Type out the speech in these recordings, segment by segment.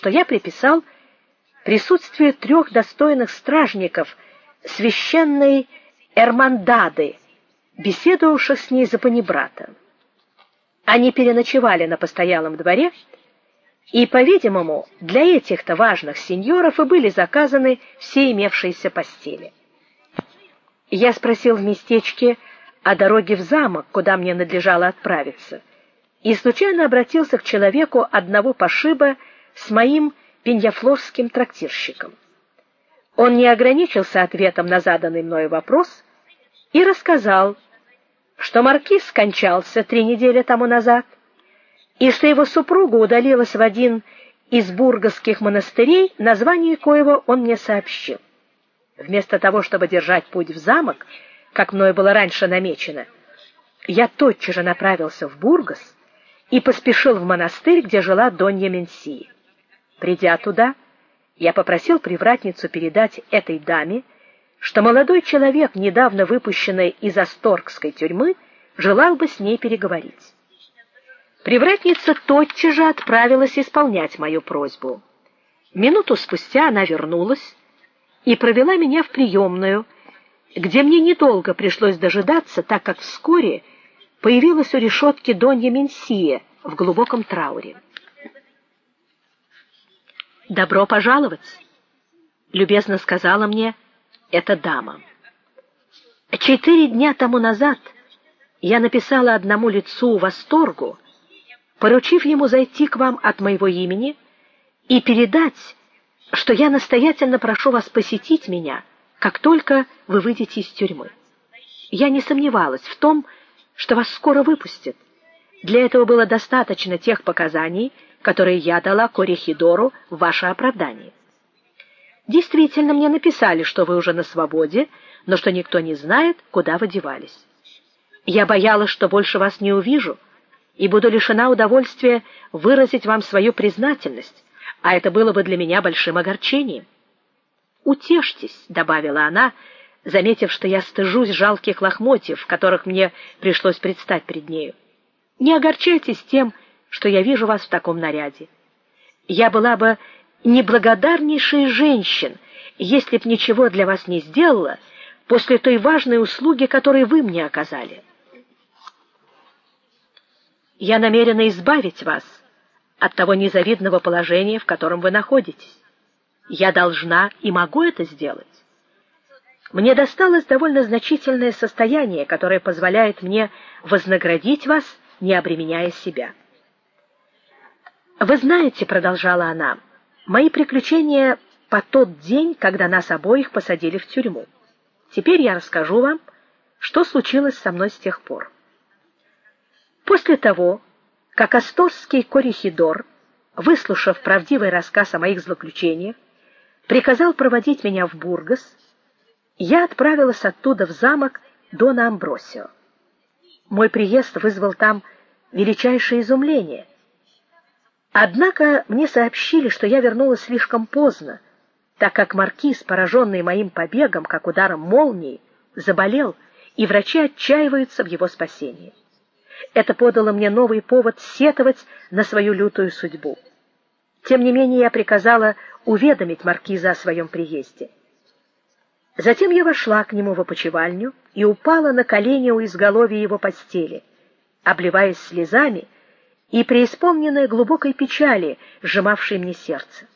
что я приписал присутствие трех достойных стражников священной Эрмандады, беседовавших с ней за панибрата. Они переночевали на постоялом дворе, и, по-видимому, для этих-то важных сеньоров и были заказаны все имевшиеся постели. Я спросил в местечке о дороге в замок, куда мне надлежало отправиться, и случайно обратился к человеку одного пошиба с моим пеньяфлорским трактирщиком. Он не ограничился ответом на заданный мною вопрос и рассказал, что маркиз скончался три недели тому назад, и что его супруга удалилась в один из бургосских монастырей, название коего он мне сообщил. Вместо того, чтобы держать путь в замок, как мною было раньше намечено, я тотчас же направился в Бургас и поспешил в монастырь, где жила Донья Менсия. Придя туда, я попросил привратницу передать этой даме, что молодой человек, недавно выпущенный из Асторгской тюрьмы, желал бы с ней переговорить. Привратница тотчас же отправилась исполнять мою просьбу. Минуту спустя она вернулась и провела меня в приемную, где мне недолго пришлось дожидаться, так как вскоре появилась у решетки Донья Менсия в глубоком трауре. Добро пожаловать, любезно сказала мне эта дама. Четыре дня тому назад я написала одному лицу восторгу, поручив ему зайти к вам от моего имени и передать, что я настоятельно прошу вас посетить меня, как только вы выйдете из тюрьмы. Я не сомневалась в том, что вас скоро выпустят. Для этого было достаточно тех показаний, которые я дала Корихидору в ваше оправдание. Действительно, мне написали, что вы уже на свободе, но что никто не знает, куда вы девались. Я боялась, что больше вас не увижу, и буду лишена удовольствия выразить вам свою признательность, а это было бы для меня большим огорчением. Утешьтесь, добавила она, заметив, что я стыжусь жалких лохмотьев, в которых мне пришлось предстать перед нею. Не огорчайтесь тем, что я вижу вас в таком наряде. Я была бы неблагодарнейшей женщин, если б ничего для вас не сделала после той важной услуги, которую вы мне оказали. Я намерена избавить вас от того незавидного положения, в котором вы находитесь. Я должна и могу это сделать. Мне досталось довольно значительное состояние, которое позволяет мне вознаградить вас, не обременяя себя. Вы знаете, продолжала она, мои приключения по тот день, когда нас обоих посадили в тюрьму. Теперь я расскажу вам, что случилось со мной с тех пор. После того, как Асторский корихидор, выслушав правдивый рассказ о моих злоключениях, приказал проводить меня в Бургас, я отправилась оттуда в замок Дона Амбросио. Мой приезд вызвал там величайшее изумление. Однако мне сообщили, что я вернулась слишком поздно, так как маркиз, пораженный моим побегом, как ударом молнии, заболел, и врачи отчаиваются в его спасении. Это подало мне новый повод сетовать на свою лютую судьбу. Тем не менее я приказала уведомить маркиза о своем приезде. Затем я вошла к нему в опочивальню и упала на колени у изголовья его постели, обливаясь слезами и преисполненная глубокой печали, сжимавшей мне сердце.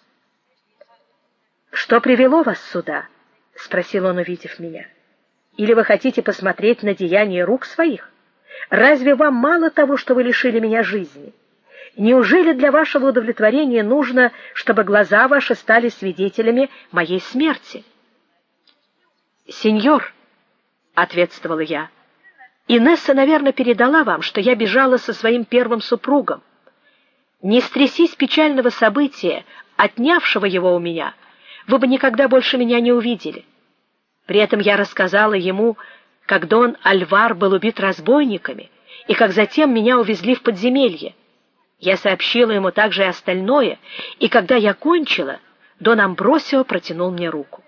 Что привело вас сюда? спросил он, увидев меня. Или вы хотите посмотреть на деяния рук своих? Разве вам мало того, что вы лишили меня жизни? Неужели для вашего удовлетворения нужно, чтобы глаза ваши стали свидетелями моей смерти? Сеньор, ответствовала я. Инесса, наверное, передала вам, что я бежала со своим первым супругом. Не стрясись печального события, отнявшего его у меня, вы бы никогда больше меня не увидели. При этом я рассказала ему, как Дон Альвар был убит разбойниками и как затем меня увезли в подземелье. Я сообщила ему также и остальное, и когда я кончила, Дон Амбросио протянул мне руку.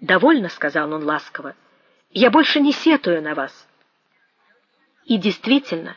"Довольно", сказал он ласково. "Я больше не сетую на вас". И действительно,